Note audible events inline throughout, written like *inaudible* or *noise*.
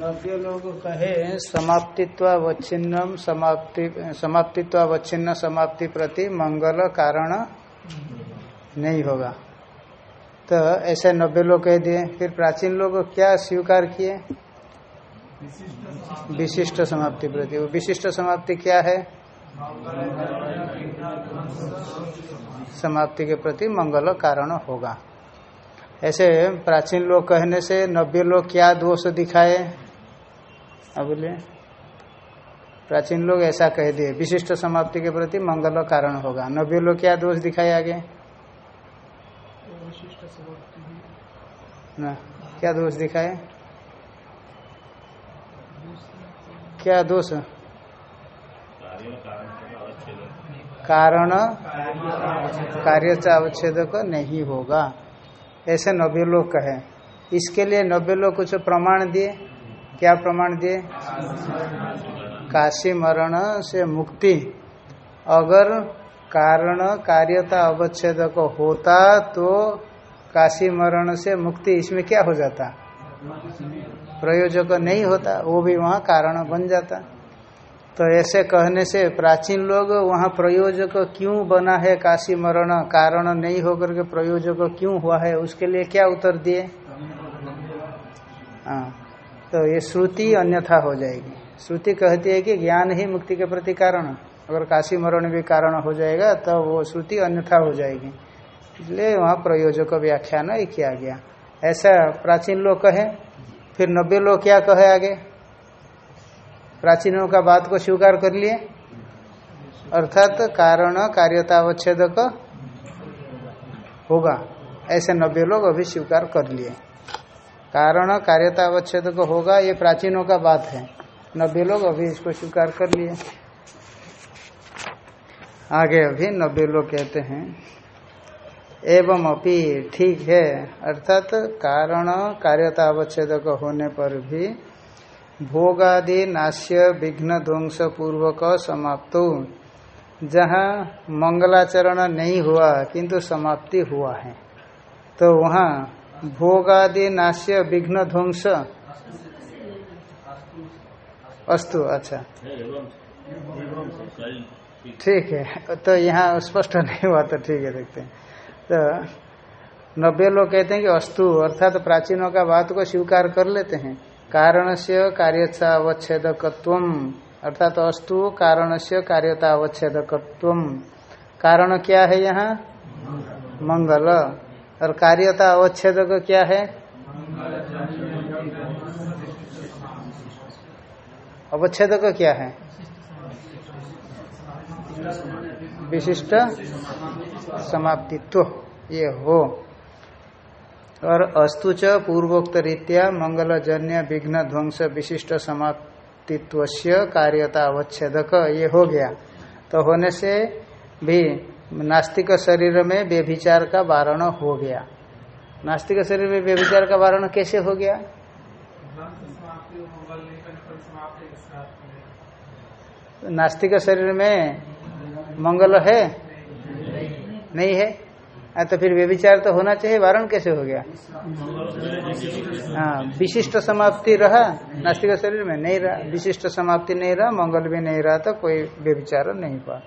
नव्य लोग कहे समाप्तित्वावच्छिन्नम समाप्ति, समाप्तित्वावच्छिन्न समाप्ति प्रति मंगल कारण नहीं होगा। तो ऐसे नब्बे लोग कह दिए। फिर प्राचीन लोग क्या स्वीकार किए? विशिष्ट समाप्ति प्रति। वो विशिष्ट समाप्ति क्या है? समाप्ति के प्रति मंगल कारण होगा। ऐसे प्राचीन लोग कहने से नब्बे लोग क्या दोष दिखाए? अब बोलिए। प्राचीन लोग ऐसा कह दिए विशिष्ट समाप्ति के प्रति मंगल कारण होगा। नब्बे लोग क्या दोष दिखाए आगे? ना क्या दोष दिखाए? क्या दोष? कारण कार्य अवच्छेद नहीं होगा। ऐसे नब्बे लोग कहे। इसके लिए नब्बे लोग कुछ प्रमाण दिए? क्या प्रमाण दिए? काशी मरण से मुक्ति। अगर कारण कार्यता अवच्छेद को होता तो काशी मरण से मुक्ति इसमें क्या हो जाता? प्रयोजक नहीं होता, वो भी वहाँ कारण बन जाता। तो ऐसे कहने से प्राचीन लोग वहाँ प्रयोजक क्यों बना है काशी मरण? कारण नहीं होकर के प्रयोजक क्यों हुआ है? उसके लिए क्या उत्तर दिए? हाँ। तो ये श्रुति अन्यथा हो जाएगी। श्रुति कहती है कि ज्ञान ही मुक्ति के प्रति कारण अगर काशी मरण भी कारण हो जाएगा तो वो श्रुति अन्यथा हो जाएगी। इसलिए वहाँ प्रयोजक व्याख्यान किया गया। ऐसा प्राचीन लोग कहे फिर नब्बे लोग क्या कहे आगे? प्राचीनों का बात को स्वीकार कर लिए। अर्थात कारण कार्यतावच्छेद होगा। ऐसे नब्बे लोग अभी स्वीकार कर लिए। कारण कार्यतावच्छेद होगा, ये प्राचीनों का बात है। नब्बे लोग अभी इसको स्वीकार कर लिए। आगे अभी नब्बे लोग कहते हैं, एवं अपि ठीक है। अर्थात कारण कार्यता अवच्छेद होने पर भी भोगादि नाश्य विघ्न ध्वंस पूर्वक समाप्त जहाँ मंगलाचरण नहीं हुआ, किंतु समाप्ति हुआ है। तो वहाँ भोगादि नाश्य विघ्न ध्वंस अस्तु अच्छा। ठीक है तो यहाँ स्पष्ट नहीं हुआ तो ठीक है, देखते हैं। तो नब्बे लोग कहते हैं कि अस्तु, अर्थात तो प्राचीनों का बात को स्वीकार कर लेते हैं। कारण से कार्यता अवच्छेदकत्व अर्थात तो अस्तु कारण से कार्यता अवच्छेदकत्व कारण क्या है यहाँ? मंगल। और कार्यता अवच्छेदक क्या है? अवच्छेदक क्या है? विशिष्ट समाप्तित्व, ये हो। और अस्तुच पूर्वोक्त रीत्या मंगलजन्य विघ्न ध्वंस विशिष्ट समाप्तित्व कार्यता अवच्छेदक, ये हो गया। तो होने से भी नास्तिक शरीर में व्यभिचार का वारण हो गया। नास्तिक शरीर में व्यभिचार का वारण कैसे हो गया? नास्तिक शरीर में मंगल है? नहीं है। आ, तो फिर व्यभिचार तो होना चाहिए वारण कैसे हो गया? हाँ विशिष्ट समाप्ति रहा नास्तिक शरीर में नहीं रहा विशिष्ट समाप्ति नहीं रहा मंगल भी नहीं रहा तो कोई व्यभिचार नहीं हुआ।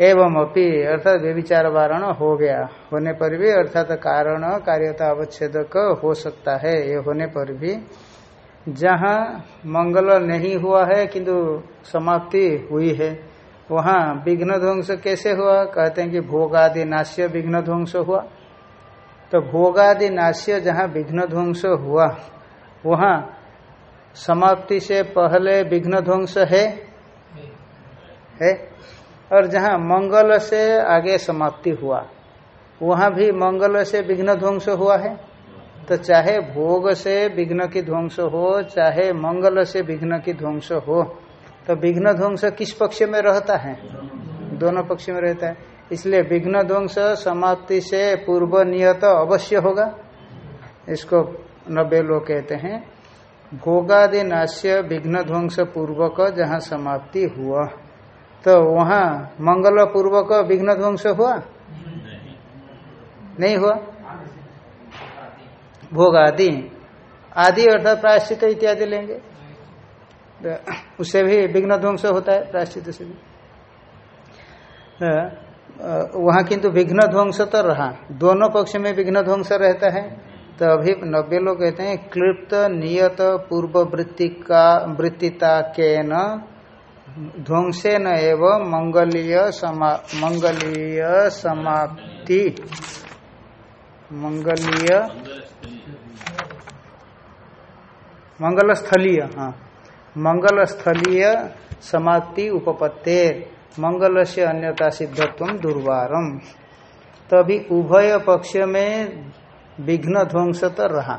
एवं अपी अर्थात व्यभिचार वारण हो गया। होने पर भी अर्थात कारण, कार्यता अवच्छेद हो सकता है। ये होने पर भी जहाँ मंगल नहीं हुआ है, किंतु समाप्ति हुई है, वहाँ विघ्न ध्वंस कैसे हुआ? कहते हैं कि भोगादि नाश्य विघ्न ध्वंस हुआ। तो भोगादि नाश्य जहाँ विघ्न ध्वंस हुआ, वहाँ समाप्ति से पहले विघ्न ध्वंस है? है। और जहाँ मंगल से आगे समाप्ति हुआ, वहाँ भी मंगल से विघ्न ध्वंस हुआ है। तो चाहे भोग से विघ्न की ध्वंस हो, चाहे मंगल से विघ्न की ध्वंस हो तो विघ्न ध्वंस किस पक्ष में रहता है? दोनों पक्ष में रहता है। इसलिए विघ्न ध्वंस समाप्ति से पूर्व नियत अवश्य होगा। इसको नब्बे लोग कहते हैं। भोगादि नाश्य विघ्न ध्वंस पूर्वक जहाँ समाप्ति हुआ। तो वहाँ मंगल पूर्वक विघ्न ध्वंस हुआ? नहीं हुआ। भोग आदि। आदि अर्थात प्रायश्चित इत्यादि लेंगे। तो उससे भी विघ्न ध्वंस होता है, प्रायश्चित से भी। वहाँ किंतु विघ्न ध्वंस तो रहा। दोनों पक्ष में विघ्न ध्वंस रहता है। तो अभी नब्बे लोग कहते हैं, क्लिप्त नियत पूर्व वृत्ति का वृत्तिता के न ध्वंसे न एवं मंगलीय समा मंगलीय समाप्ति। मंगलीय मंगलस्थलीय हाँ। मंगलस्थलीय समाप्ति उपपत्ते। मंगल से अन्यता सिद्धत्व दुर्वारम तभी उभय पक्ष में विघ्न ध्वंस तो रहा।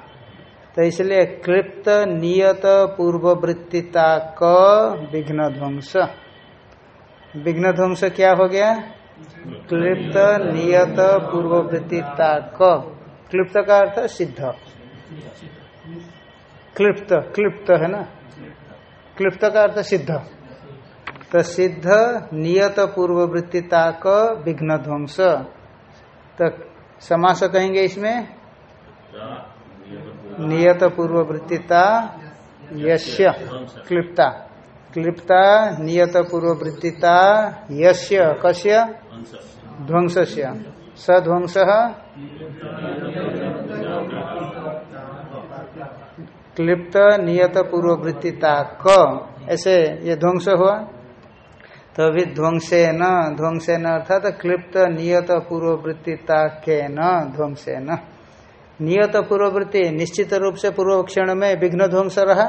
तो इसलिए क्लिप्त नियत पूर्ववृत्तिता क विघ्न ध्वंस। विघ्न ध्वंस क्या हो गया? क्लिप्त नियत पूर्ववृत्तिता क। क्लिप्त का अर्थ सिद्ध। क्लिप्त क्लिप्त है ना? क्लिप्त का अर्थ सिद्ध। तो सिद्ध नियत पूर्ववृत्तिता क विघ्न ध्वंस। तो समास कहेंगे इसमें? नियत पूर्ववृत्तिता यश्य। क्लिप्ता। क्लिप्ता नियत पूर्ववृत्तिता यश्य, कस्य? ध्वंस सध्वंस। क्लिप्त नियत पूर्ववृत्तिता क। ऐसे ये ध्वंस हुआ। तो अभी ध्वंसे न ध्वंसे न अर्थात क्लिप्त नियत पूर्ववृत्तिता के न ध्वंसे न नियत पूर्ववृत्ति निश्चित रूप से पूर्व क्षण में विघ्न ध्वंस रहा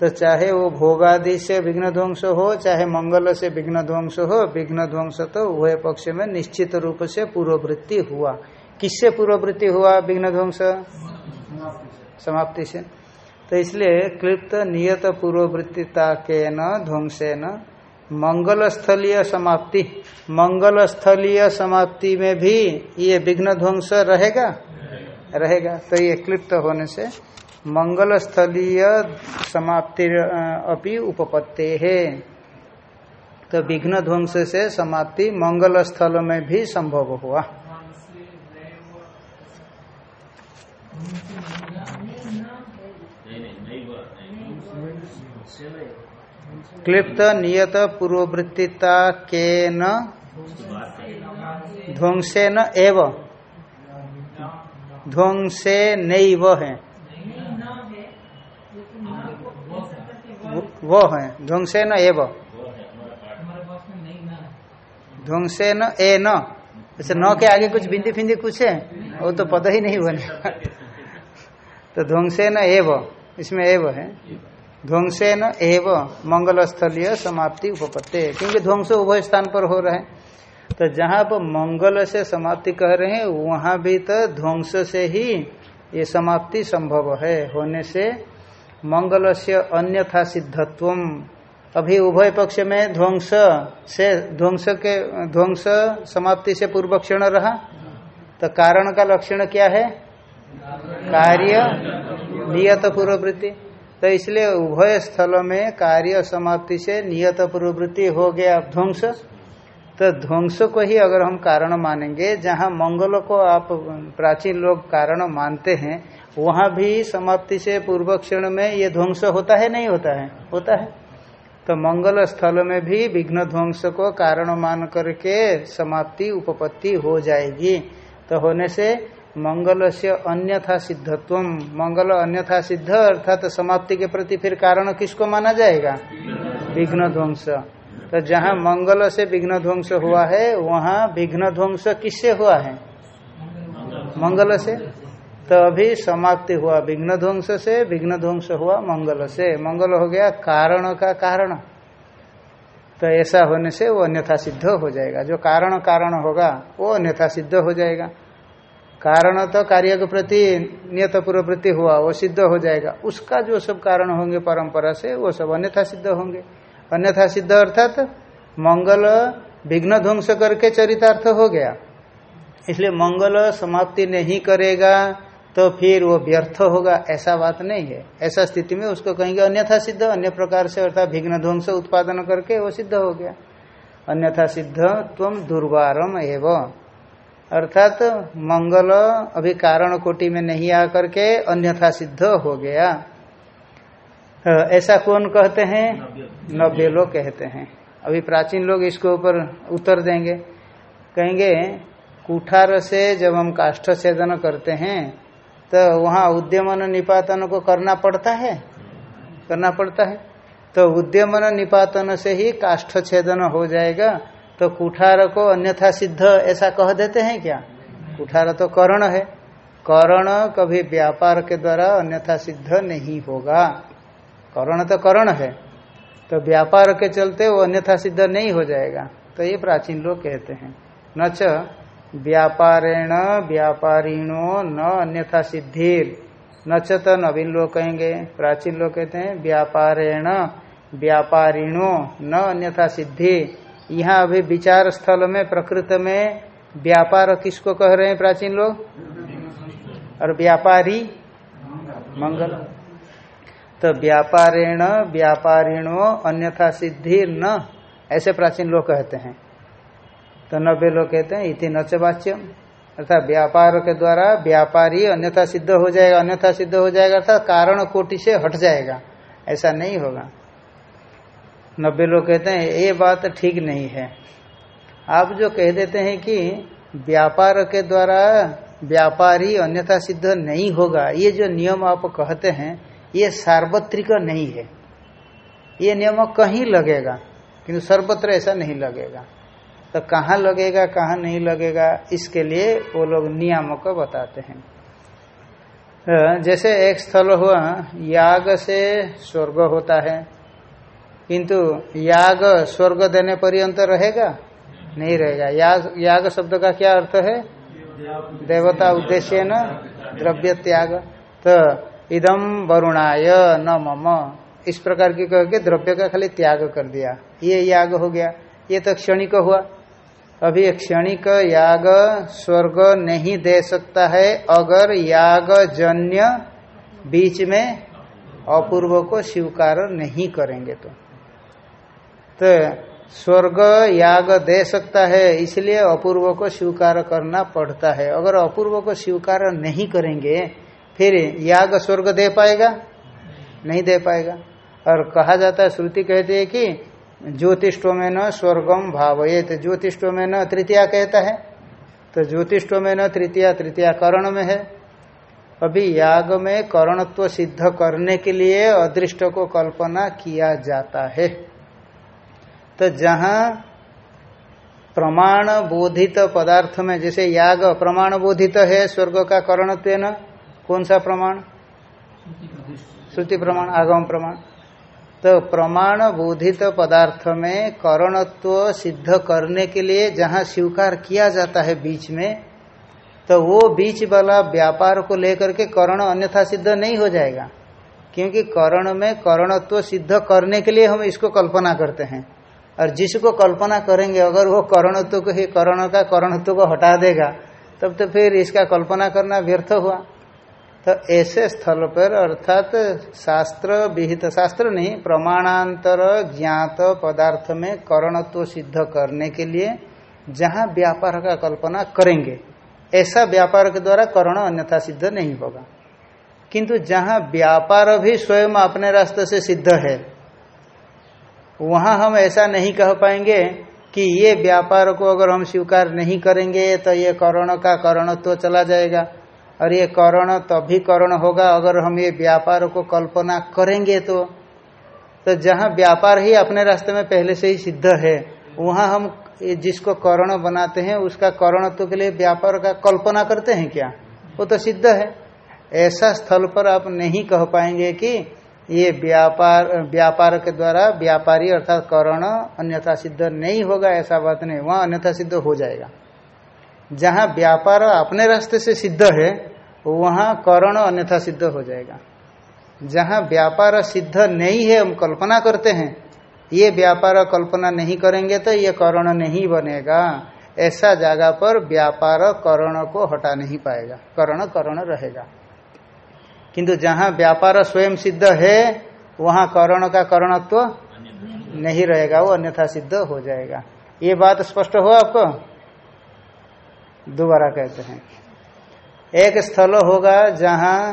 तो चाहे वो भोगादि से विघ्न ध्वंस हो, चाहे मंगल से विघ्न ध्वंस हो विघ्न ध्वंस तो उभय पक्ष में निश्चित रूप से पूर्ववृत्ति हुआ। किससे पूर्ववृत्ति हुआ विघ्न ध्वंस समाप्ति से तो इसलिए क्लिप्त नियत पूर्ववृत्तिता के न ध्वंसे न मंगल स्थलीय समाप्ति। मंगल स्थलीय समाप्ति में भी ये विघ्न ध्वंस रहेगा? रहेगा। तो ये क्लिप्त होने से मंगल स्थलीय समाप्ति अपनी उपपत्ति है। तो विघ्न ध्वंस से समाप्ति मंगल स्थल में भी संभव हुआ। क्लिप्त नियत पूर्ववृत्तिता के न ध्वंसे न एवं। ध्वंसे नैव है। वो है। ध्वंसे न एव। ध्वंसे न ए न। अच्छा न के आगे कुछ बिंदी फिंदी कुछ है? वो तो पता ही नहीं बने तो ध्वंसे न एव। इसमें एव है। ध्वंसे न एव। मंगल स्थलीय समाप्ति उपपत्ति। क्योंकि ध्वंस उभय स्थान पर हो रहे हैं। तो जहाँ पर मंगल से समाप्ति कह रहे हैं, वहाँ भी तो ध्वंस से ही ये समाप्ति संभव है। होने से मंगल से अन्यथा सिद्धत्व अभी उभय पक्ष में ध्वंस से, ध्वंस के, ध्वंस समाप्ति से पूर्व क्षण रहा। तो कारण का लक्षण क्या है? कार्य, नियत पूर्ववृत्ति। तो इसलिए उभय स्थल में कार्य समाप्ति से नियत पूर्ववृत्ति हो गया ध्वंस। तो ध्वंस को ही अगर हम कारण मानेंगे, जहाँ मंगल को आप प्राचीन लोग कारण मानते हैं, वहाँ भी समाप्ति से पूर्व क्षण में ये ध्वंस होता है, नहीं होता है? होता है। तो मंगल स्थल में भी विघ्न ध्वंस को कारण मान करके समाप्ति, उपपत्ति हो जाएगी। तो होने से मंगल से अन्यथा सिद्धत्व मंगल अन्यथा सिद्ध, अर्थात तो समाप्ति के प्रति फिर कारण किसको माना जाएगा? विघ्न ध्वंस। तो जहाँ मंगल से विघ्न ध्वंस हुआ है, वहाँ विघ्न ध्वंस किससे हुआ है? मंगल से। तो अभी समाप्ति हुआ। विघ्न ध्वंस से विघ्न ध्वंस हुआ मंगल से। मंगल हो गया कारण का कारण। तो ऐसा होने से वो अन्यथा सिद्ध हो जाएगा। जो कारण कारण होगा, वो अन्यथा सिद्ध हो जाएगा। कारण तो कार्य के प्रति, नियत पूर्ववृत्ति हुआ, वो सिद्ध हो जाएगा। उसका जो सब कारण होंगे परंपरा से, वो सब अन्यथा सिद्ध होंगे। अन्यथा सिद्ध अर्थात मंगल विघ्न ध्वंस करके चरितार्थ हो गया। इसलिए मंगल समाप्ति नहीं करेगा तो फिर वो व्यर्थ होगा, ऐसा बात नहीं है। ऐसा स्थिति में उसको कहेंगे अन्यथा सिद्ध, अन्य प्रकार से अर्थात विघ्न ध्वंस उत्पादन करके वो सिद्ध हो गया। अन्यथा सिद्ध तुम दुर्वारम एवं। अर्थात मंगल अभी कारण कोटि में नहीं आकर के अन्यथा सिद्ध हो गया। ऐसा कौन कहते हैं? नब्बे लोग कहते हैं। अभी प्राचीन लोग इसके ऊपर उत्तर देंगे। कहेंगे कुठार से जब हम काष्ठ छेदन करते हैं तो वहाँ उद्यमन निपातन को करना पड़ता है? करना पड़ता है। तो उद्यमन निपातन से ही काष्ठ छेदन हो जाएगा। तो कुठार को अन्यथा सिद्ध ऐसा कह देते हैं क्या? कुठार तो करण है। करण कभी व्यापार के द्वारा अन्यथा सिद्ध नहीं होगा। करण तो करण है। तो व्यापार के चलते वो अन्यथा सिद्ध नहीं हो जाएगा। तो ये प्राचीन लोग कहते हैं। न च व्यापारेण व्यापारीणो न अन्यथा सिद्धिर। न च तो नवीन लोग कहेंगे। प्राचीन लोग कहते हैं व्यापारेण व्यापारीणो न अन्यथा सिद्धि यहाँ अभी विचार स्थल में, प्रकृत में व्यापार किसको कह रहे हैं प्राचीन लोग? और व्यापारी? मंगल। तो व्यापारेण, व्यापारीणो, अन्यथा सिद्धि न। ऐसे प्राचीन लोग कहते हैं। तो नब्बे लोग कहते हैं, इति नच वाच्यम। अर्थात व्यापार के द्वारा व्यापारी अन्यथा सिद्ध हो जाएगा, अन्यथा सिद्ध हो जाएगा, अर्थात कारण कोटि से हट जाएगा। ऐसा नहीं होगा। नब्बे लोग कहते हैं, ये बात ठीक नहीं है। आप जो कह देते हैं कि व्यापार के द्वारा व्यापारी अन्यथा सिद्ध नहीं होगा, ये जो नियम आप कहते हैं ये सार्वत्रिक नहीं है। ये नियम कहीं लगेगा, किंतु सर्वत्र ऐसा नहीं लगेगा। तो कहाँ लगेगा, कहाँ नहीं लगेगा, इसके लिए वो लोग नियामक बताते हैं। जैसे एक स्थल हुआ, याग से स्वर्ग होता है। किंतु याग स्वर्ग देने पर्यंत रहेगा? नहीं रहेगा। याग याग शब्द का क्या अर्थ है? देवता उद्देश्य न, द्रव्य त्याग। तो इदम वरुणाय न मम इस प्रकार की कह के द्रव्य का खाली त्याग कर दिया। ये याग हो गया। ये तो क्षणिक हुआ। अभी क्षणिक याग स्वर्ग नहीं दे सकता है। अगर याग जन्य बीच में अपूर्व को स्वीकार नहीं करेंगे तो। तो स्वर्ग याग दे सकता है, इसलिए अपूर्व को स्वीकार करना पड़ता है। अगर अपूर्व को स्वीकार नहीं करेंगे फिर याग स्वर्ग दे पाएगा? नहीं दे पाएगा। और कहा जाता है, श्रुति कहती है कि ज्योतिष्टो में न स्वर्गम भावये। तो ज्योतिष्टो में न तृतीया कहता है। तो ज्योतिष्टो में न तृतीया तृतीया करण में है। अभी याग में करणत्व सिद्ध करने के लिए अदृष्ट को कल्पना किया जाता है। तो जहाँ प्रमाण बोधित पदार्थ में, जैसे याग प्रमाण बोधित है, स्वर्ग का करणत्व कौन सा प्रमाण? श्रुति प्रमाण आगम प्रमाण। तो प्रमाण बोधित पदार्थ में करणत्व सिद्ध करने के लिए जहाँ स्वीकार किया जाता है बीच में तो वो बीच वाला व्यापार को लेकर के करण अन्यथा सिद्ध नहीं हो जाएगा। क्योंकि करण में करणत्व सिद्ध करने के लिए हम इसको कल्पना करते हैं। और जिसको कल्पना करेंगे, अगर वो करणत्व को ही करण का करणत्व को हटा देगा, तब तो फिर इसका कल्पना करना व्यर्थ हुआ। तो ऐसे स्थल पर अर्थात शास्त्र, विहित शास्त्र नहीं, प्रमाणांतर ज्ञात पदार्थ में करणत्व सिद्ध करने के लिए जहाँ व्यापार का कल्पना करेंगे, ऐसा व्यापार के द्वारा करण अन्यथा सिद्ध नहीं होगा। किंतु जहाँ व्यापार भी स्वयं अपने रास्ते से सिद्ध है, वहाँ हम ऐसा नहीं कह पाएँगे कि ये व्यापार को अगर हम स्वीकार नहीं करेंगे तो ये करण का करणत्व चला जाएगा। और ये करण तभी करण होगा अगर हम ये व्यापार को कल्पना करेंगे तो। तो जहाँ व्यापार ही अपने रास्ते में पहले से ही सिद्ध है, वहाँ हम जिसको करण बनाते हैं, उसका करणत्व के लिए व्यापार का कल्पना करते हैं क्या? वो तो सिद्ध है। ऐसा स्थल पर आप नहीं कह पाएँगे कि ये व्यापार व्यापार के द्वारा व्यापारी अर्थात करण अन्यथा सिद्ध नहीं होगा, ऐसा बात नहीं। वहाँ अन्यथा सिद्ध हो जाएगा। जहाँ व्यापार अपने रास्ते से सिद्ध है, वहाँ करण अन्यथा सिद्ध हो जाएगा। जहाँ व्यापार सिद्ध नहीं है, हम कल्पना करते हैं, ये व्यापार कल्पना नहीं करेंगे तो ये करण नहीं बनेगा। ऐसा जगह पर व्यापार करण को हटा नहीं पाएगा। करण करण रहेगा। किंतु जहाँ व्यापार स्वयं सिद्ध है, वहाँ करण का करणत्व नहीं रहेगा, वो अन्यथा सिद्ध हो जाएगा। ये बात स्पष्ट हो आपको? दोबारा कहते हैं एक स्थल होगा जहाँ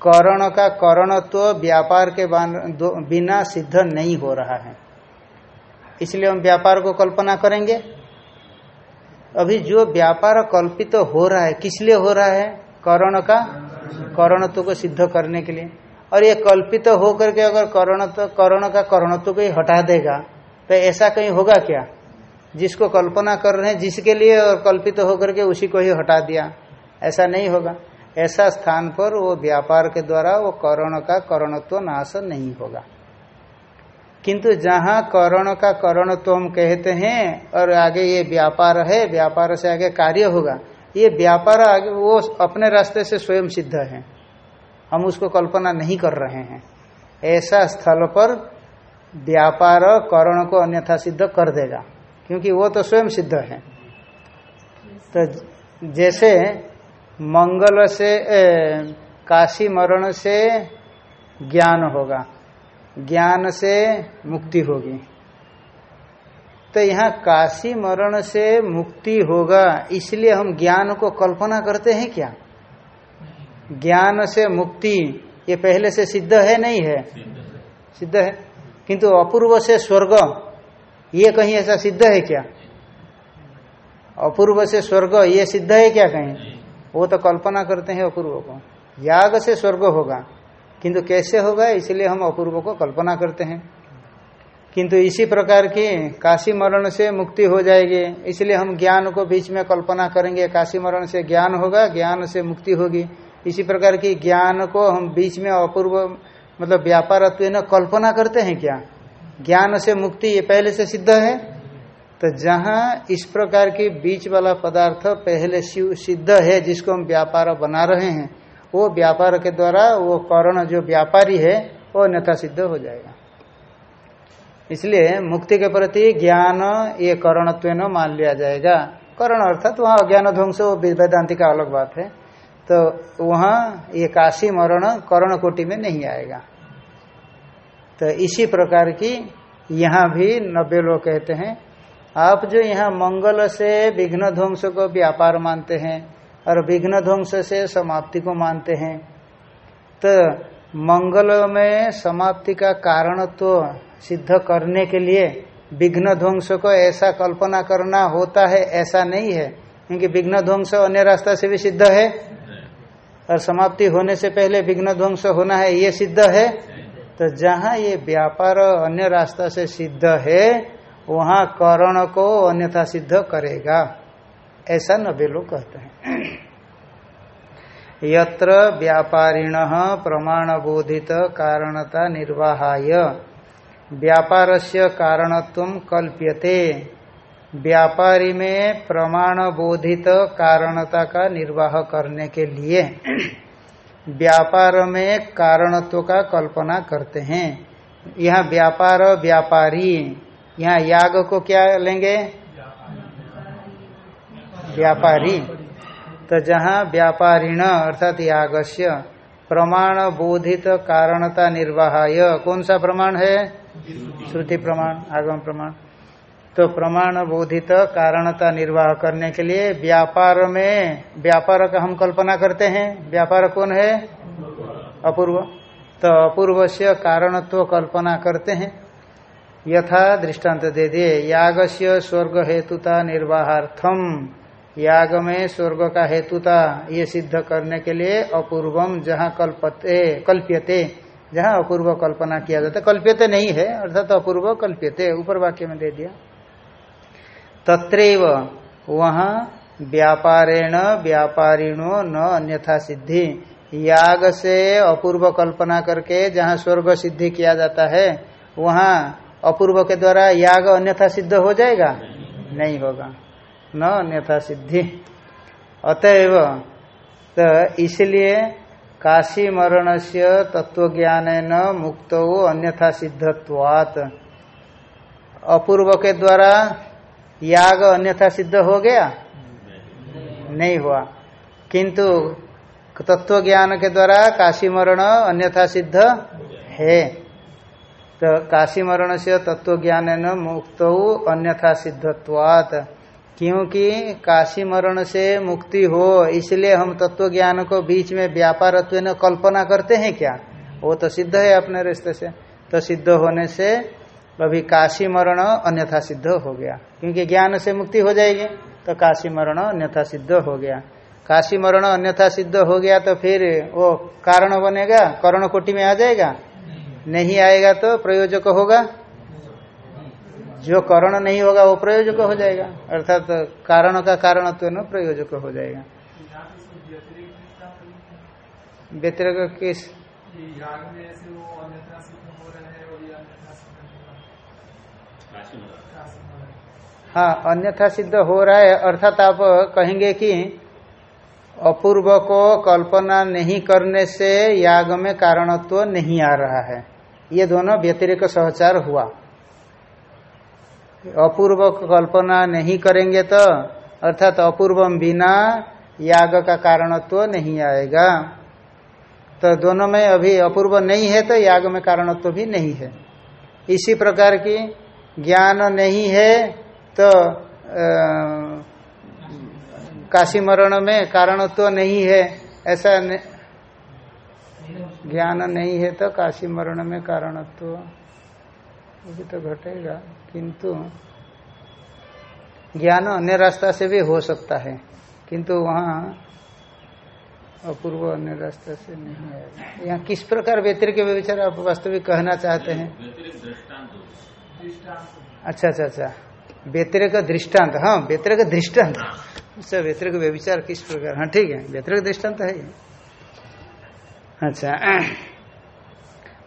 करण का करणत्व तो व्यापार के बिना सिद्ध नहीं हो रहा है। इसलिए हम व्यापार को कल्पना करेंगे। अभी जो व्यापार कल्पित तो हो रहा है, किस लिए हो रहा है? करण का करणत्व को सिद्ध करने के लिए। और ये कल्पित तो होकर के अगर करण तो करण का करणत्व को ही हटा देगा तो ऐसा कहीं होगा क्या? जिसको कल्पना कर रहे हैं, जिसके लिए और कल्पित तो होकर के उसी को ही हटा दिया। ऐसा नहीं होगा। ऐसा स्थान पर वो व्यापार के द्वारा वो करण का करणत्व नाश नहीं होगा। किंतु जहाँ करण का करणत्व हम कहते हैं और आगे ये व्यापार है, व्यापार से आगे कार्य होगा, ये व्यापार आगे वो अपने रास्ते से स्वयं सिद्ध है। हम उसको कल्पना नहीं कर रहे हैं। ऐसा स्थल पर व्यापार करण को अन्यथा सिद्ध कर देगा। क्योंकि वो तो स्वयं सिद्ध है। तो जैसे मंगल से ए, काशी मरण से ज्ञान होगा ज्ञान से मुक्ति होगी। तो यहाँ काशी मरण से मुक्ति होगा इसलिए हम ज्ञान को कल्पना करते हैं क्या? ज्ञान से मुक्ति ये पहले से सिद्ध है नहीं है? सिद्ध है। किंतु अपूर्व से स्वर्ग ये कहीं ऐसा सिद्ध है क्या? अपूर्व से स्वर्ग ये सिद्ध है क्या कहीं? वो तो कल्पना करते हैं अपूर्व को। याग से स्वर्ग होगा किंतु कैसे होगा? इसलिए हम अपूर्व को कल्पना करते हैं। किंतु इसी प्रकार की काशी मरण से मुक्ति हो जाएगी इसलिए हम ज्ञान को बीच में कल्पना करेंगे। काशी मरण से ज्ञान होगा ज्ञान से मुक्ति होगी। इसी प्रकार की ज्ञान को हम बीच में अपूर्व मतलब व्यापार कल्पना करते हैं क्या? ज्ञान से मुक्ति ये पहले से सिद्ध है। तो जहाँ इस प्रकार के बीच वाला पदार्थ पहले सिद्ध है, जिसको हम व्यापार बना रहे हैं, वो व्यापार के द्वारा वो करण जो व्यापारी है, वो अन्यथा सिद्ध हो जाएगा। इसलिए मुक्ति के प्रति ज्ञान ये करणत्व मान लिया जाएगा। करण अर्थात वहाँ अज्ञान ध्वंस वेदांति का अलग बात है। तो वहाँ ये काशी मरण करण कोटि में नहीं आएगा। तो इसी प्रकार की यहाँ भी नब्बे लोग कहते हैं आप जो यहाँ मंगल से विघ्न ध्वंस को व्यापार मानते हैं और विघ्न ध्वंस से समाप्ति को मानते हैं तो मंगल में समाप्ति का कारण तो सिद्ध करने के लिए विघ्न ध्वंस को ऐसा कल्पना करना होता है ऐसा नहीं है क्योंकि विघ्न ध्वंस अन्य रास्ता से भी सिद्ध है। और समाप्ति होने से पहले विघ्न ध्वंस होना है ये सिद्ध है। तो जहाँ ये व्यापार अन्य रास्ता से सिद्ध है, वहाँ करण को अन्यथा सिद्ध करेगा। ऐसा नब्बे लोग कहते हैं। यत्र व्यापारिण प्रमाण बोधित कारणता निर्वाहाय। व्यापार से कारणत्व कल्प्यते। व्यापारी में प्रमाण बोधित कारणता का निर्वाह करने के लिए व्यापार में कारणत्व का कल्पना करते हैं। यहाँ व्यापार, व्यापारी, यहाँ याग को क्या लेंगे? व्यापारी। तो जहाँ व्यापारीण, अर्थात यागस्य, प्रमाण बोधित कारणता निर्वाह कौन सा प्रमाण है? श्रुति प्रमाण, आगम प्रमाण। तो प्रमाण बोधित कारणता निर्वाह करने के लिए व्यापार में, व्यापार का हम कल्पना करते हैं। व्यापार कौन है? अपूर्व। तो अपूर्व से कारणत्व कल्पना करते हैं। यथा दृष्टांत दे दिए याग से स्वर्ग हेतुता निर्वाहार्थम याग में स्वर्ग का हेतुता ये सिद्ध करने के लिए अपूर्वम जहाँ कल्पते, कल्प्यते, जहाँ अपूर्व कल्पना किया जाता कल्प्यते नहीं है, अर्थात तो अपूर्व कल्प्यते, ऊपर वाक्य में दे दिया। तत्रैव वहाँ व्यापारेण व्यापारिणो न अन्यथा सिद्धि। याग से अपूर्व कल्पना करके जहाँ स्वर्ग सिद्धि किया जाता है, वहाँ अपूर्व के द्वारा याग अन्यथा सिद्ध हो जाएगा? नहीं होगा। न अन्यथा सिद्धि। अतएव तो इसलिए काशी मरण से तत्व ज्ञान न मुक्त अन्यथा सिद्धत्वात्। अपूर्व के द्वारा याग अन्यथा सिद्ध हो गया? नहीं हुआ। किंतु तत्व ज्ञान के द्वारा काशी मरण अन्यथा सिद्ध है। तो काशी मरण से तत्व ज्ञान मुक्त अन्यथा सिद्धत्वात। क्योंकि काशी मरण से मुक्ति हो, इसलिए हम तत्व ज्ञान को बीच में व्यापार कल्पना करते हैं क्या? वो तो सिद्ध है अपने रिश्ते से। तो सिद्ध होने से अभी काशी मरण अन्यथा सिद्ध हो गया। क्योंकि ज्ञान से मुक्ति हो जाएगी तो काशी मरण अन्यथा सिद्ध हो गया। काशी मरण अन्यथा सिद्ध हो गया तो फिर वो कारण बनेगा? करण कोटि में आ जाएगा? नहीं आएगा तो प्रयोजक होगा? जो करण नहीं होगा, वो प्रयोजक हो जाएगा। अर्थात तो कारण का कारण तो न प्रयोजक हो जाएगा। व्यतिरिक किस? हाँ अन्यथा सिद्ध हो रहा है। अर्थात आप कहेंगे कि अपूर्व को कल्पना नहीं करने से याग में कारणत्व नहीं आ रहा है। ये दोनों व्यतिरिक सहचार हुआ। अपूर्व कल्पना नहीं करेंगे तो अर्थात अपूर्व बिना याग का कारणत्व नहीं आएगा। तो दोनों में अभी अपूर्व नहीं है तो याग में कारणत्व भी नहीं है। इसी प्रकार की ज्ञान नहीं है तो काशी मरण में कारणत्व नहीं है। ऐसा ज्ञान नहीं है तो काशी मरण में कारणत्व भी तो घटेगा, किंतु ज्ञान अन्य रास्ता से भी हो सकता है, किंतु वहाँ अपूर्व अन्य रास्ता से नहीं आएगा यहाँ किस प्रकार व्यतिरिक विचार आप वास्तविक कहना चाहते हैं? अच्छा अच्छा अच्छा। व्यतिरिक दृष्टांत हाँ व्यतिरिक दृष्टांत। उससे व्यतिरिक व्यविचार किस प्रकार? हाँ ठीक है, व्यतिरिक दृष्टांत है। अच्छा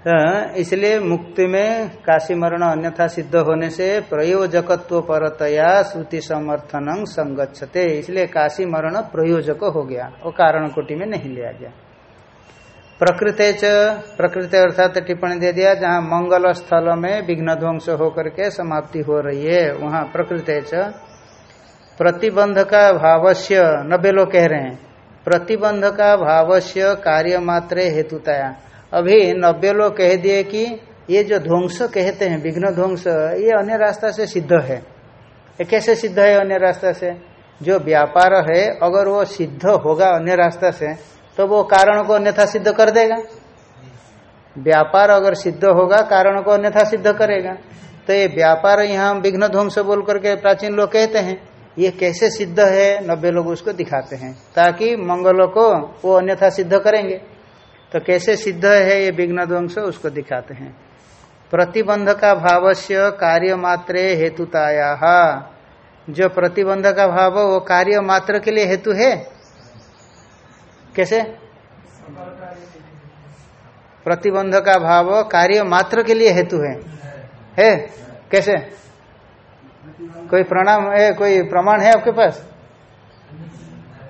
तो इसलिए मुक्ति में काशी मरण अन्यथा सिद्ध होने से प्रयोजकत्व परतया श्रुति समर्थन संगच्छते। इसलिए काशी मरण प्रयोजक हो गया, और कारण कोटि में नहीं लिया गया। प्रकृत प्रकृत अर्थात टिप्पणी दे दिया, जहाँ मंगल स्थल में विघ्न ध्वंस होकर के समाप्ति हो रही है, वहाँ प्रकृत प्रतिबंध का भावस्य नब्बे लोग कह रहे हैं। प्रतिबंध का भावस्य कार्य मात्र हेतुताया। अभी नब्बे लोग कह दिए कि ये जो ध्वंस कहते हैं, विघ्न ध्वंस, ये अन्य रास्ता से सिद्ध है। ये कैसे सिद्ध है अन्य रास्ता से? जो व्यापार है, अगर वो सिद्ध होगा अन्य रास्ता से तो वो कारण को अन्यथा सिद्ध कर देगा। व्यापार अगर सिद्ध होगा, कारण को अन्यथा सिद्ध करेगा। तो ये व्यापार यहाँ विघ्न ध्वंस बोल करके प्राचीन लोग कहते हैं। ये कैसे सिद्ध है? नब्बे लोग उसको दिखाते हैं। ताकि मंगलों को वो अन्यथा सिद्ध करेंगे। तो कैसे सिद्ध है ये विघ्न ध्वंस उसको दिखाते हैं। प्रतिबंध का भावस्य कार्य मात्रे हेतुताया। जो प्रतिबंध का भाव वो कार्य मात्र के लिए हेतु है कैसे? प्रतिबंध का भाव कार्य मात्र के लिए हेतु है। है? कैसे? कोई प्रणाम है कोई प्रमाण है आपके पास?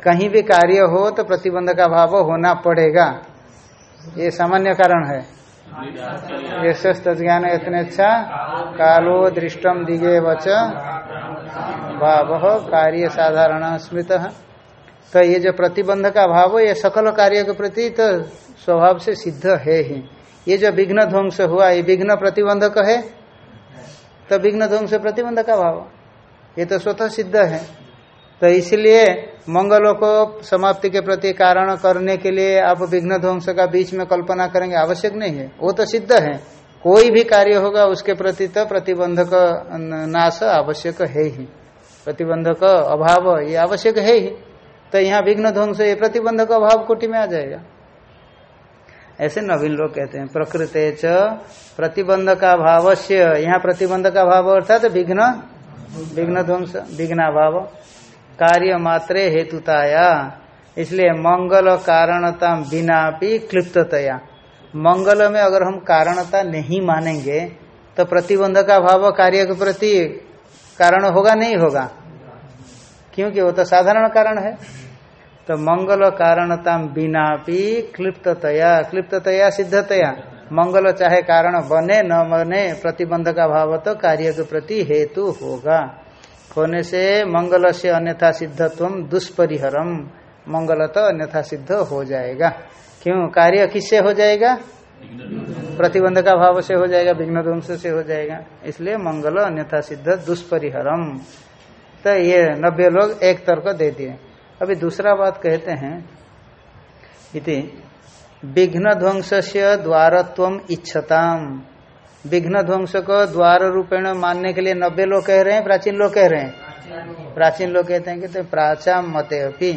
कहीं भी कार्य हो तो प्रतिबंध का भाव होना पड़ेगा। ये सामान्य कारण है। ये ज्ञान इतने अच्छा। कालो दृष्टम दिगे वच। भाव कार्य साधारण स्मृत तो ये जो प्रतिबंध का भाव ये सकल कार्य के प्रति तो स्वभाव से सिद्ध है ही। ये जो विघ्न ध्वंस हुआ, ये विघ्न प्रतिबंधक है? तो विघ्न ध्वंस प्रतिबंध का भाव ये तो स्वतः सिद्ध है। तो इसलिए मंगलों को समाप्ति के प्रति कारण करने के लिए आप विघ्न ध्वंस का बीच में कल्पना करेंगे, आवश्यक नहीं है। वो तो सिद्ध है। कोई भी कार्य होगा, उसके प्रति तो प्रतिबंधक नाश आवश्यक है ही। प्रतिबंधक अभाव, ये आवश्यक है ही। तो यहाँ विघ्न ध्वंस ये प्रतिबंधक अभाव कोटि में आ जाएगा। ऐसे नवीन लोग कहते हैं, प्रकृत प्रतिबंध का भाव से यहाँ प्रतिबंध का भाव अर्थात विघ्न विघ्न ध्वंस विघ्नाभाव कार्य मात्रे हेतुताया। इसलिए मंगल कारणता बिना भी क्लिप्ततया। मंगल में अगर हम कारणता नहीं मानेंगे तो प्रतिबंध का भाव कार्य के प्रति कारण होगा, नहीं होगा। क्योंकि वो तो साधारण कारण है। तो मंगल कारणता बिना भी क्लिप्ततया क्लिप्ततया, सिद्धतया। मंगल चाहे कारण बने, न बने प्रतिबंध का भाव तो कार्य के प्रति हेतु होगा। होने से मंगल से अन्यथा सिद्धत्व दुष्परिहरम मंगल तो अन्यथा सिद्ध हो जाएगा। क्यों? कार्य किससे हो जाएगा? प्रतिबंध का भाव से हो जाएगा विघ्न ध्वंस से हो जाएगा। इसलिए मंगल अन्यथा सिद्ध दुष्परिहरम तो ये नब्बे लोग एक तर्क दे दिए। अभी दूसरा बात कहते हैं, इति विघ्न ध्वंस से द्वारत्व इच्छताम। विघ्न ध्वंस को द्वार रूपेण मानने के लिए नब्बे लोग कह रहे हैं, प्राचीन लोग कह रहे हैं? प्राचीन लोग कहते हैं कि तो प्राचा मते अपी।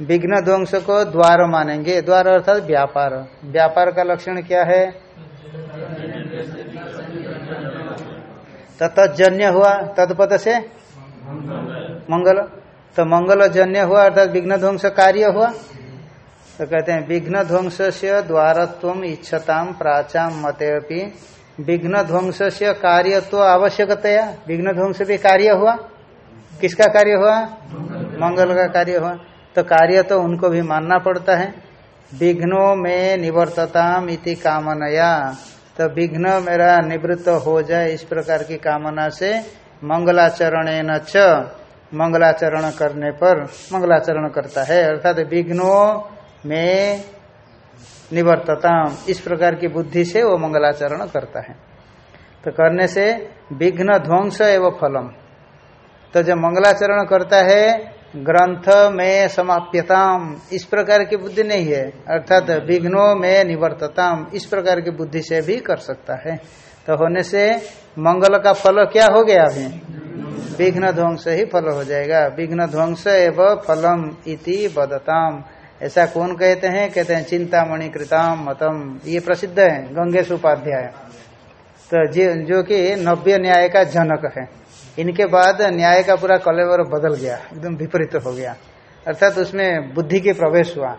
विघ्न ध्वंस को द्वार मानेंगे। द्वार अर्थात व्यापार। व्यापार का लक्षण क्या है? तत्जन्य हुआ, तत्पद से मंगल। तो मंगल जन्य हुआ, अर्थात विघ्न ध्वंस कार्य हुआ। तो कहते हैं, विघ्न ध्वंस से द्वारत्व इच्छताम प्राचाम मते विघ्न ध्वंस से कार्य तो आवश्यकतया। विघ्न ध्वंस भी कार्य हुआ। किसका कार्य हुआ? मंगल का कार्य हुआ। तो कार्य तो उनको भी मानना पड़ता है। विघ्नों में निवर्तताम इति कामनया। तो विघ्न मेरा निवृत्त हो जाए इस प्रकार की कामना से मंगलाचरण च मंगलाचरण करने पर मंगलाचरण करता है, अर्थात विघ्नों में निवर्तता इस प्रकार की बुद्धि से वो मंगलाचरण करता है। तो करने से विघ्न, ध्वंस एवं फलम। तो जब मंगलाचरण करता है, ग्रंथ में समाप्यताम। इस प्रकार की बुद्धि नहीं है, अर्थात विघ्नों में निवर्तताम। इस प्रकार की बुद्धि से भी कर सकता है। तो होने से मंगल का फल क्या हो गया अभी? विघ्न ध्वंस ही फल हो जाएगा। विघ्न ध्वंस एवं फलम इति बदताम ऐसा कौन कहते हैं? कहते हैं चिंतामणि कृताम मतम। ये प्रसिद्ध है, गंगेश उपाध्याय। तो जो कि नव्य न्याय का जनक है। इनके बाद न्याय का पूरा कलेवर बदल गया, एकदम विपरीत हो गया। अर्थात तो उसमें बुद्धि के प्रवेश हुआ।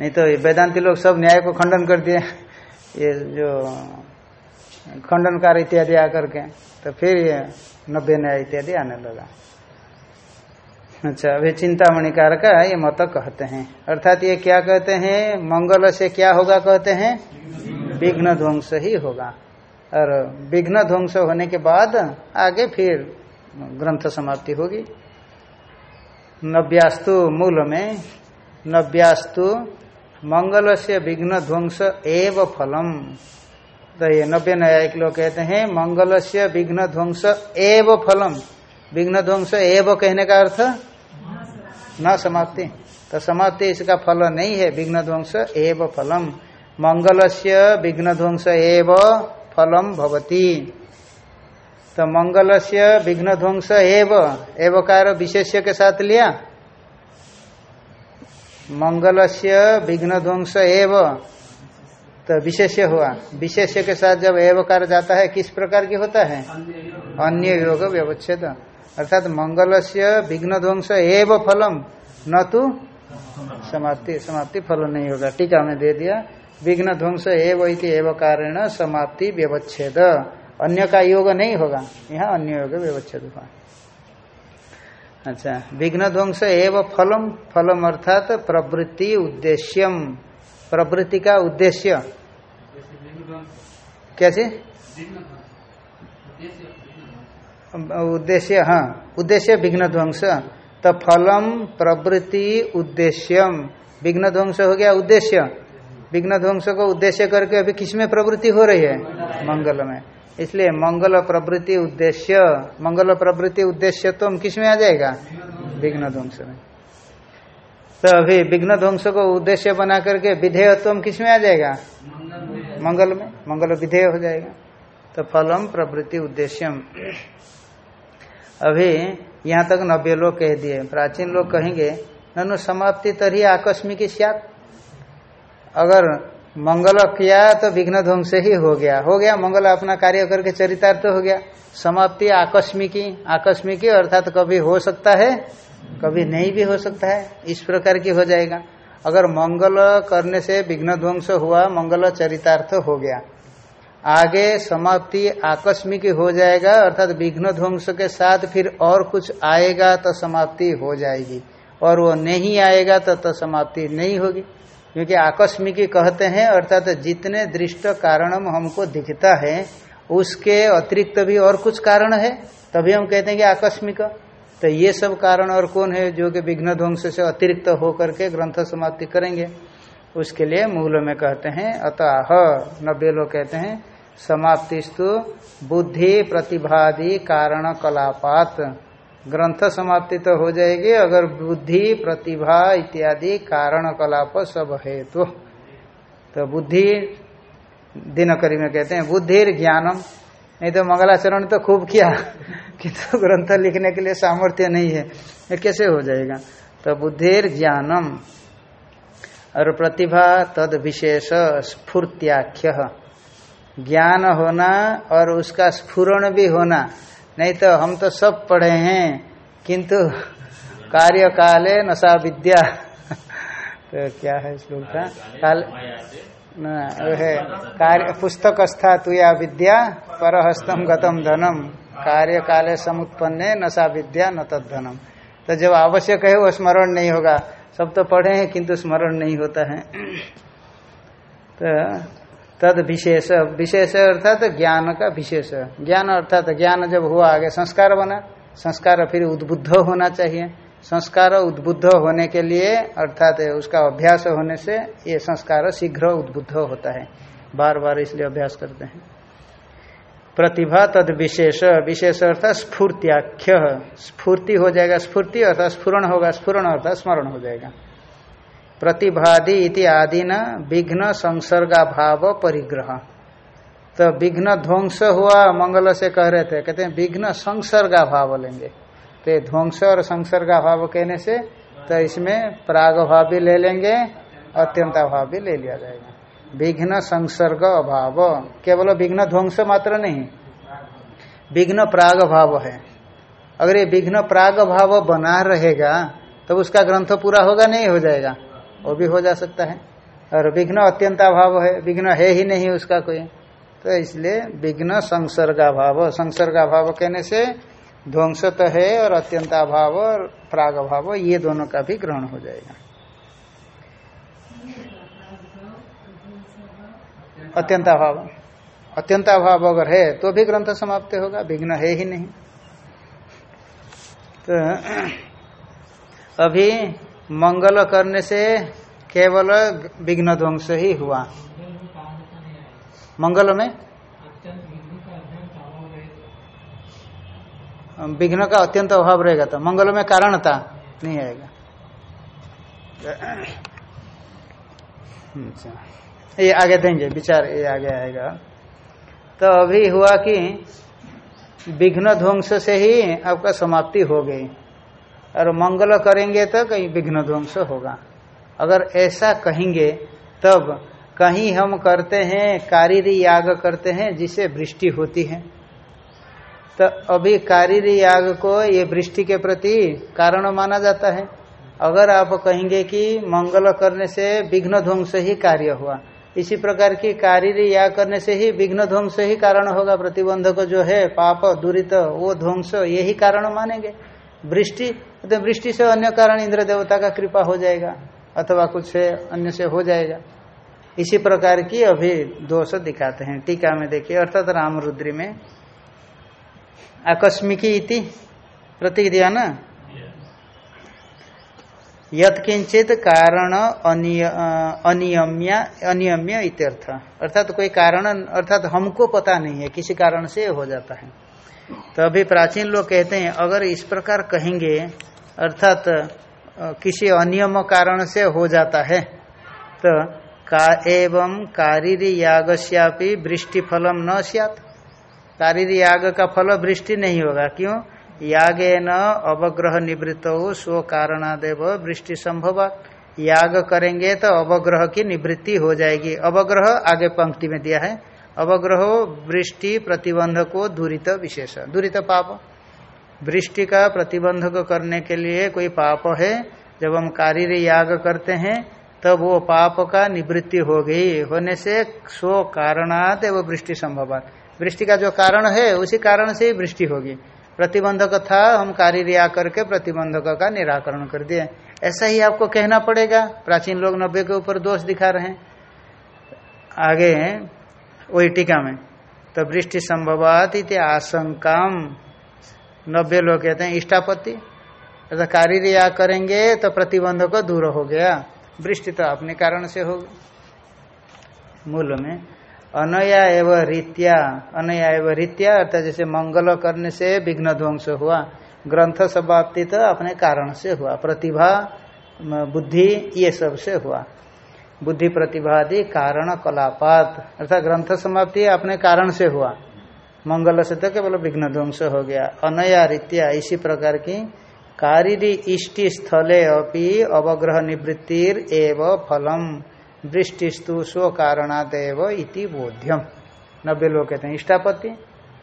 नहीं तो वेदांति लोग सब न्याय को खंडन कर दिए। ये जो खंडनकार इत्यादि आकर के तो फिर ये नब्बे न्याय इत्यादि आने लगा। अच्छा अभी चिंतामणिकार का ये मत कहते हैं। अर्थात ये क्या कहते हैं? मंगल से क्या होगा कहते हैं? विघ्न ध्वंस ही होगा। और विघ्न ध्वंस होने के बाद आगे फिर ग्रंथ समाप्ति होगी। नव्यास्तु मूल में, नव्यास्तु मंगल से विघ्न ध्वंस एव फलम। तो ये नब्बे न्यायिक लोग कहते हैं मंगल से विघ्न ध्वंस एव फलम। विघ्न ध्वंस एव कहने का अर्थ? न समाप्ति। तो समाप्ति इसका फल नहीं है विघ्न ध्वंस एव फलम। मंगल से विघ्न ध्वंस एव फलम भवती। तो मंगल से विघ्न ध्वंस एव एवकार विशेष्य के साथ लिया? मंगल से विघ्न ध्वंस एव। तो विशेष्य हुआ। विशेष्य के साथ जब एवकार जाता है, किस प्रकार की होता है? अन्य योग व्यवच्छेद। अर्थात मंगल से विघ्न ध्वंस एव फलम, न तो समाप्ति समाप्ति फल नहीं होगा। टीका में दे दिया। विघ्न ध्वंस एव इति एव कारण समाप्ति व्यवच्छेद। अन्य का योग नहीं होगा। यहाँ अन्य योग व्यवच्छेद हुआ। अच्छा विघ्न ध्वंस एव फलम फलम अर्थात प्रवृत्ति उद्देश्यम। प्रवृत्ति का उद्देश्य। कैसे? उद्देश्य हाँ। उद्देश्य विघ्न ध्वंस तो फलम प्रवृत्ति उद्देश्यम। विघ्न ध्वंस हो गया उद्देश्य। विघ्न ध्वंस को उद्देश्य करके अभी किसमें प्रवृत्ति हो रही है? मंगल में। इसलिए मंगल प्रवृत्ति उद्देश्य। मंगल प्रवृत्ति उद्देश्य तो किसमें आ जाएगा? विघ्न ध्वंस में। तो अभी विघ्न ध्वंस को उद्देश्य बना करके विधेयत्व किसमें आ जाएगा? मंगल में। मंगल विधेय हो जाएगा। तो फलम प्रवृत्ति उद्देश्यम। अभी यहाँ तक नब्बे लोग कह दिए। प्राचीन लोग कहेंगे, ननु समाप्ति तरी आकस्मिक सियात। अगर मंगल किया तो विघ्न ध्वंस ही हो गया। हो गया मंगल अपना कार्य करके चरितार्थ तो हो गया। समाप्ति आकस्मिकी आकस्मिकी अर्थात तो कभी हो सकता है। कभी नहीं भी हो सकता है इस प्रकार की हो जाएगा। अगर मंगल करने से विघ्न ध्वंस हुआ मंगल चरितार्थ हो गया आगे समाप्ति आकस्मिक हो जाएगा अर्थात विघ्न ध्वंस के साथ फिर और कुछ आएगा तो समाप्ति हो जाएगी। और वो नहीं आएगा तो, तो समाप्ति नहीं होगी। क्योंकि आकस्मिक कहते हैं अर्थात जितने दृष्ट कारण हमको दिखता है उसके अतिरिक्त भी और कुछ कारण है। तभी हम कहते हैं कि आकस्मिक। तो ये सब कारण और कौन है जो कि विघ्न ध्वंस से अतिरिक्त होकर के ग्रंथ समाप्ति करेंगे? उसके लिए मूल में कहते हैं, अतः नब्बे लोग कहते हैं, समाप्तिस्तु बुद्धि प्रतिभादि कारण कलापात। ग्रंथ समाप्ति तो हो जाएगी, अगर बुद्धि, प्रतिभा इत्यादि कारण कलाप सब है तो तो बुद्धि, दिनकरी में कहते हैं बुद्धि ज्ञानम नहीं तो मंगलाचरण तो खूब किया किंतु तो ग्रंथ लिखने के लिए सामर्थ्य नहीं है। ये कैसे हो जाएगा? तो बुद्धिर ज्ञानम और प्रतिभा तद विशेष स्फूर्त्याख्य। ज्ञान होना और उसका स्फुरण भी होना। नहीं तो हम तो सब पढ़े हैं, किंतु कार्य काले नशा विद्या। *laughs* तो क्या है श्लोक का? काल कार्य पुस्तक स्था तुया विद्या परहस्तम गतम धनम कार्य काले समुत्पन्ने नशा विद्या, न तद धनम तो जब आवश्यक है, वो स्मरण नहीं होगा। सब तो पढ़े हैं, किंतु स्मरण नहीं होता है। तो तद विशेष विशेष अर्थात तो ज्ञान का विशेष। ज्ञान अर्थात तो ज्ञान जब हुआ, आगे संस्कार बना। संस्कार फिर उद्बुद्ध होना चाहिए। संस्कार उद्बुद्ध होने के लिए, अर्थात उसका अभ्यास होने से ये संस्कार शीघ्र उद्बुद्ध होता है। बार बार इसलिए अभ्यास करते हैं। प्रतिभा तद विशेष विशेष अर्थात स्फूर्त्याख्य। स्फूर्ति हो जाएगा स्फूर्ति, अर्थात स्फुरण होगा स्फुरण, अर्थात स्मरण हो जाएगा। प्रतिभादि इति आदि न विघ्न संसर्गा भाव परिग्रह। तो विघ्न ध्वंस हुआ, मंगल से कह रहे थे, कहते हैं विघ्न संसर्गा भाव लेंगे। तो ध्वंस और संसर्गा भाव कहने से तो इसमें प्राग भाव भी ले लेंगे अत्यंता भाव भी ले लिया जाएगा। विघ्न संसर्ग अभाव। केवल विघ्न ध्वंस मात्र नहीं, विघ्न प्राग भाव है। अगर ये विघ्न प्राग भाव बना रहेगा तो उसका ग्रंथ पूरा होगा, नहीं हो जाएगा। वो भी हो जा सकता है। और विघ्न अत्यंता भाव है, विघ्न है ही नहीं उसका कोई। तो इसलिए विघ्न संसर्गा भाव संसर्गा भाव कहने से ध्वंस तो है और अत्यंता भाव और प्राग भाव ये दोनों का भी ग्रहण हो जाएगा। अत्यंताभाव। अत्यंताभाव अगर है तो भी ग्रंथ समाप्त होगा, विघ्न है ही नहीं। तो अभी मंगल करने से केवल विघ्न ध्वंस ही हुआ। मंगल में? विघ्न का अत्यंत अभाव रहेगा तो मंगल में कारणता नहीं आएगा। अच्छा। ये आगे देंगे, विचार ये आगे आएगा। तो अभी हुआ कि विघ्न ध्वंस से ही आपका समाप्ति हो गई। और मंगल करेंगे तो कहीं विघ्न ध्वंस होगा। अगर ऐसा कहेंगे, तब कहीं हम करते हैं, कारीरी याग करते हैं जिसे वृष्टि होती है। तो अभी कारीरी याग को ये वृष्टि के प्रति कारण माना जाता है। अगर आप कहेंगे कि मंगल करने से विघ्न ध्वंस ही कार्य हुआ, इसी प्रकार की कार्य याग करने से ही विघ्न ध्वंस ही कारण होगा। प्रतिबंधक जो है, पाप, दूरित, वो ध्वंस यही कारण मानेंगे। वृष्टि तो वृष्टि से अन्य कारण इंद्र देवता का कृपा हो जाएगा, अथवा कुछ से अन्य से हो जाएगा। इसी प्रकार की अभी दोष दिखाते हैं। टीका में देखिए, अर्थात राम रुद्री में आकस्मिकी इति प्रतीक दिया ना यत्किंचित कारण अनियम्य अनियम्य इत्यर्थ। अर्थात तो कोई कारण, अर्थात हमको पता नहीं है, किसी कारण से हो जाता है। तो अभी प्राचीन लोग कहते हैं, अगर इस प्रकार कहेंगे, अर्थात किसी अनियम कारण से हो जाता है तो का एवं कारीरी यागश्यापी वृष्टि फलम न सियात। कारीरी याग का फल वृष्टि नहीं होगा। क्यों? यागे न अवग्रह निवृत्त हो स्व कारणादेव वृष्टि संभव। याग करेंगे तो अवग्रह की निवृत्ति हो जाएगी। अवग्रह आगे पंक्ति में दिया है। अवग्रह वृष्टि प्रतिबंध को दूरित विशेष। दूरित पाप। वृष्टि का प्रतिबंधक करने के लिए कोई पाप है? जब हम कार्य याग करते हैं, तब वो पाप का निवृत्ति हो गई। होने से स्व कारणात वो वृष्टि संभव। वृष्टि का जो कारण है, उसी कारण से ही वृष्टि होगी। प्रतिबंधक था, हम कार्य आ करके प्रतिबंधक का निराकरण कर दिए। ऐसा ही आपको कहना पड़ेगा। प्राचीन लोग नब्बे के ऊपर दोष दिखा रहे हैं। आगे वही टीका में। तो वृष्टि संभवात आशंका नब्बे लोग कहते हैं, इष्टापत्ति। अर्थात कार्य आ करेंगे तो प्रतिबंधक दूर हो गया। वृष्टि तो अपने कारण से होगी। मूल में अनया एवं रीत्या, अनया एवं रीत्या, अर्थात जैसे मंगल करने से विघ्न ध्वंस हुआ, ग्रंथ समाप्ति तो अपने कारण से हुआ, प्रतिभा बुद्धि, ये सबसे हुआ। बुद्धि प्रतिभा आदि, कारण, कलापात, अर्थात ग्रंथ समाप्ति अपने कारण से हुआ। मंगल से तो केवल विघ्न ध्वंस हो गया। अनया रीत्या, इसी प्रकार की कारिरी इष्टि स्थले अपि अवग्रह निवृत्तिर एव फलम। वृष्टिस्तु स्व कारणादेव इति बोध्यम। नब्बे लोग कहते हैं, इष्टापत्ति।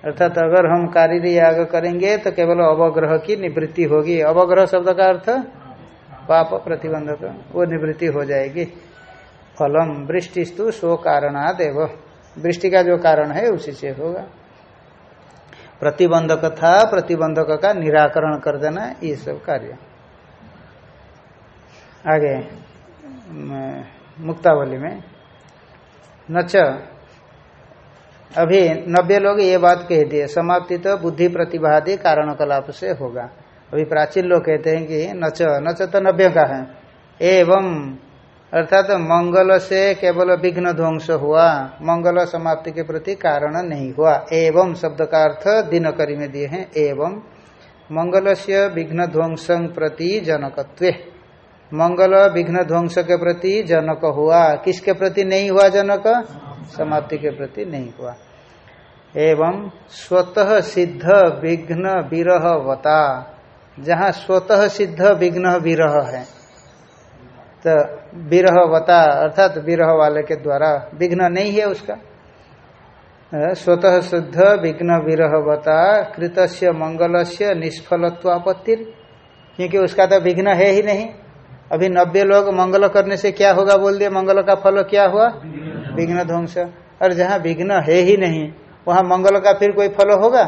अर्थात अगर हम कारिरी याग करेंगे तो केवल अवग्रह की निवृत्ति होगी। अवग्रह शब्द का अर्थ, पाप प्रतिबंधक, वो निवृत्ति हो जाएगी। फलम वृष्टिस्तु स्व कारणादेव वृष्टि का जो कारण है, उसी से होगा। प्रतिबंधक था प्रतिबंधक का निराकरण कर देना, ये सब कार्य। आगे मुक्तावली में नच अभी नब्बे लोग ये बात कह दिए, समाप्ति तो बुद्धि प्रतिभादि कारण कलाप से होगा। अभी प्राचीन लोग कहते हैं कि नच नच तो नब्बे का है। एवं, अर्थात तो मंगल से केवल विघ्न ध्वंस हुआ, मंगल समाप्ति के प्रति कारण नहीं हुआ। एवं शब्द का अर्थ दिनकरी में दिए हैं, एवं मंगल से विघ्न ध्वंस प्रति जनकत्व। मंगल विघ्न ध्वंस के प्रति जनक हुआ। किसके प्रति नहीं हुआ जनक? समाप्ति के प्रति नहीं हुआ। एवं स्वतः सिद्ध विघ्न विरहवता जहाँ स्वतः सिद्ध विघ्न विरह है तो विरहवता अर्थात तो विरह वाले के द्वारा विघ्न नहीं है उसका। स्वतः शुद्ध विघ्न विरह विरहवता कृतस्य मंगलस्य निष्फलत्वापत्ति क्योंकि उसका तो विघ्न है ही नहीं। अभी नब्बे लोग मंगल करने से क्या होगा बोल दिया, मंगल का फल क्या हुआ? विघ्न ध्वंस। और जहाँ विघ्न है ही नहीं, वहाँ मंगल का फिर कोई फल होगा?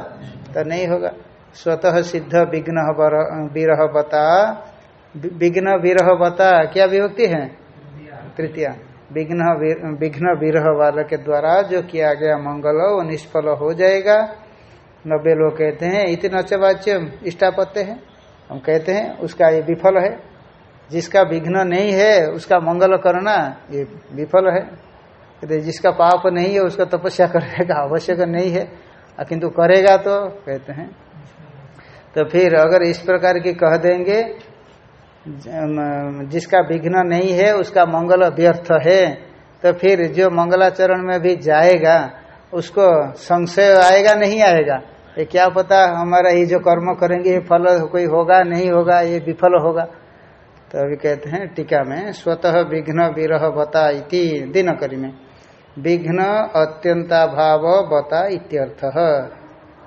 तो नहीं होगा। स्वतः सिद्ध विघ्न विरह बता विघ्न विरह बता क्या विभक्ति है? तृतीय। विघ्न विघ्न विरह वाले के द्वारा जो किया गया मंगल, वो निष्फल हो जाएगा। नब्बे लोग कहते हैं इतने अच्छे वाच्य इष्टापत्य है। हम कहते हैं, उसका ये विफल है। जिसका विघ्न नहीं है, उसका मंगल करना, ये विफल है। कहते जिसका पाप नहीं है, उसका तपस्या करेगा, आवश्यक नहीं है। किंतु करेगा तो कहते हैं। तो फिर अगर इस प्रकार की कह देंगे जिसका विघ्न नहीं है, उसका मंगल व्यर्थ है तो फिर जो मंगलाचरण में भी जाएगा, उसको संशय आएगा, नहीं आएगा। ये क्या पता, हमारा ये जो कर्म करेंगे, ये फल कोई होगा, नहीं होगा, ये विफल होगा। तो अभी कहते हैं टीका में, स्वतः विघ्न विरह बता इति दिनकरी में। विघ्न अत्यंता भाव बता इत्यर्थ।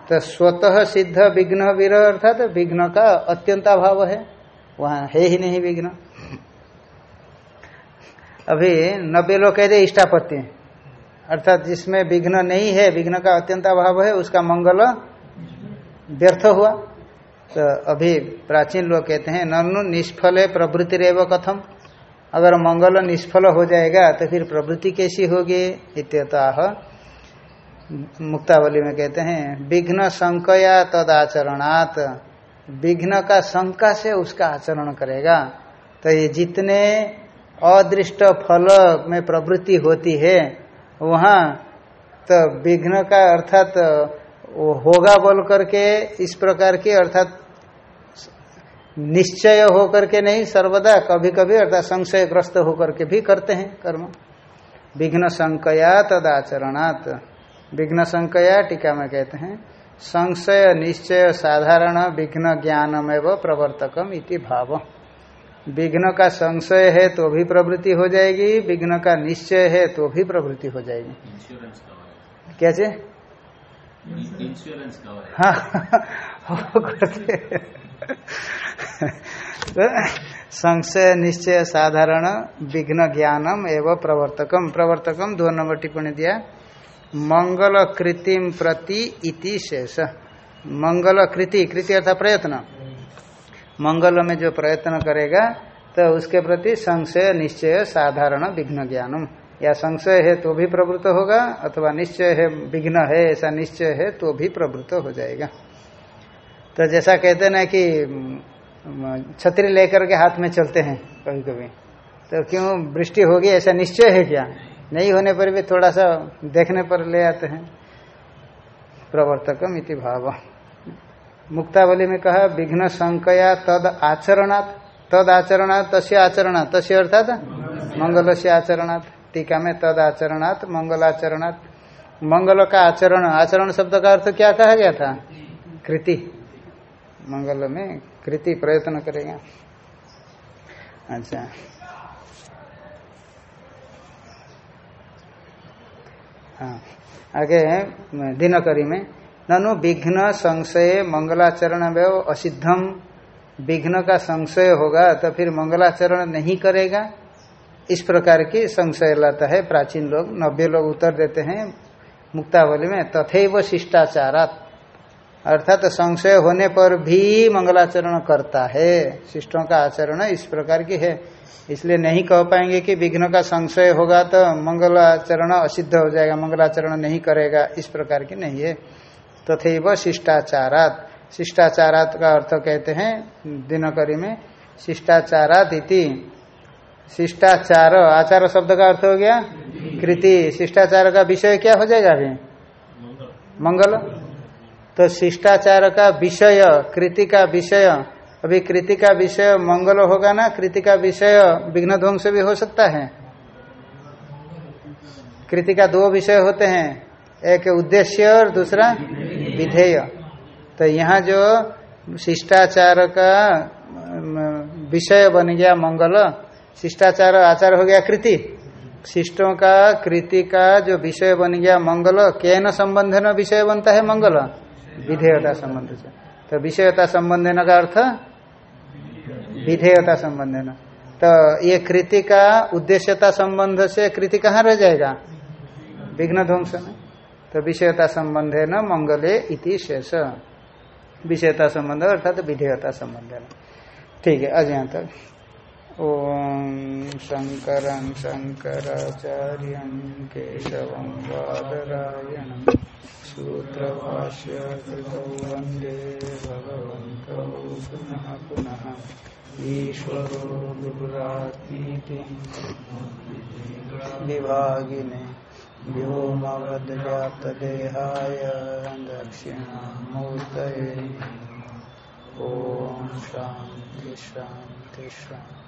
तो स्वतः सिद्ध विघ्न विरह अर्थात विघ्न का अत्यंता भाव है, वहाँ है ही नहीं विघ्न। अभी नब्बे लोग कहते इष्टापत्ति अर्थात जिसमें विघ्न नहीं है, विघ्न का अत्यंत अभाव है, उसका मंगल व्यर्थ हुआ। तो अभी प्राचीन लोग कहते हैं, ननु निष्फल प्रवृत्ति रेव कथम। अगर मंगल निष्फल हो जाएगा तो फिर प्रवृत्ति कैसी होगी? इत्यतः मुक्तावली में कहते हैं, विघ्न संकया तदाचरणात्। विघ्न का शंका से उसका आचरण करेगा। तो ये जितने अदृष्ट फल में प्रवृत्ति होती है, वहाँ तो विघ्न का अर्थात वो होगा बोल करके इस प्रकार की अर्थात निश्चय होकर के नहीं सर्वदा कभी कभी अर्थात संशयग्रस्त होकर के भी करते हैं कर्म। विघ्न संकया तदाचरणात्। विघ्न संकया टीका में कहते हैं संशय निश्चय साधारण विघ्न ज्ञानमेव प्रवर्तकम इति भाव। विघ्न का संशय है तो भी प्रवृत्ति हो जाएगी विघ्न का निश्चय है तो भी प्रवृत्ति हो जाएगी। क्या कैसे हाँ *laughs* संशय निश्चय साधारण विघ्न ज्ञानम एवं प्रवर्तकम। प्रवर्तकम दो नंबर टिप्पणी दिया। मंगल कृतिम प्रति इति शेष। मंगल कृति कृति अर्थात प्रयत्न। मंगल में जो प्रयत्न करेगा तो उसके प्रति संशय निश्चय साधारण विघ्न ज्ञानम। या संशय है तो भी प्रवृत्त होगा अथवा निश्चय है विघ्न है ऐसा निश्चय है तो भी प्रवृत्त हो जाएगा। तो जैसा कहते ना कि छतरी लेकर के हाथ में चलते हैं कभी कभी तो क्यों वृष्टि होगी ऐसा निश्चय है क्या? नहीं होने पर भी थोड़ा सा देखने पर ले आते हैं। प्रवर्तकम इति भाव। मुक्तावली में कहा विघ्न संकया तद आचरणात् तद आचरणात् तस्य आचरणात् तस्य अर्थात मंगल से आचरणात्। टीका में तद आचरणात् मंगलाचरणात्। मंगल का आचरण आचरण शब्द का अर्थ क्या कहा गया था? कृति। मंगल में कृति प्रयत्न करेगा। अच्छा। हाँ। आगे दिनकरी में। ननु विघ्न संशय मंगलाचरण व्यव असिद्धम। विघ्न का संशय होगा तो फिर मंगलाचरण नहीं करेगा। इस प्रकार की संशय लाता है। प्राचीन लोग नब्बे लोग उत्तर देते हैं मुक्तावली में तथे व शिष्टाचारात। अर्थात तो संशय होने पर भी मंगलाचरण करता है। शिष्टों का आचरण इस प्रकार की है। इसलिए नहीं कह पाएँगे कि विघ्न का संशय होगा तो मंगलाचरण असिद्ध हो जाएगा, मंगलाचरण नहीं करेगा, इस प्रकार की नहीं है। तथे तो शिष्टाचारात। शिष्टाचारात का अर्थ कहते हैं दिनकरी में, शिष्टाचारात इति। शिष्टाचार, आचार शब्द का अर्थ हो गया कृति। शिष्टाचार का विषय क्या हो जाएगा अभी? मंगल। तो शिष्टाचार का विषय, कृति का विषय। अभी कृति का विषय मंगल होगा ना? कृति का विषय विघ्न ध्वंस भी हो सकता है। कृति का दो विषय होते हैं। एक उद्देश्य और दूसरा विधेय। तो यहाँ जो शिष्टाचार का विषय बन गया मंगल शिष्टाचार, आचार हो गया, कृति। शिष्टों का, कृति का जो विषय बन गया मंगल के न संबंध न विषय बनता है मंगल? विधेयता संबंध से। तो विषयता संबंधन का अर्थ? विधेयता संबंधन। तो ये कृति का उद्देश्यता संबंध से कृति कहाँ रह जाएगा? विघ्न ध्वंस में। तो विषयता संबंध है न मंगले इति शेष। विषयता संबंध अर्थात तो विधेयता संबंध ठीक है, आज यहाँ तक। ओम शंकर शंकराचार्य केशव वादरायण सूत्रभाष्य कृतौ वंदे पुनः पुनः ईश्वरो गुरुरात्मीति विभागिने व्योमवद्व्याप्तदेहाय दक्षिणामूर्तये ॐ शान्ति शान्ति शान्ति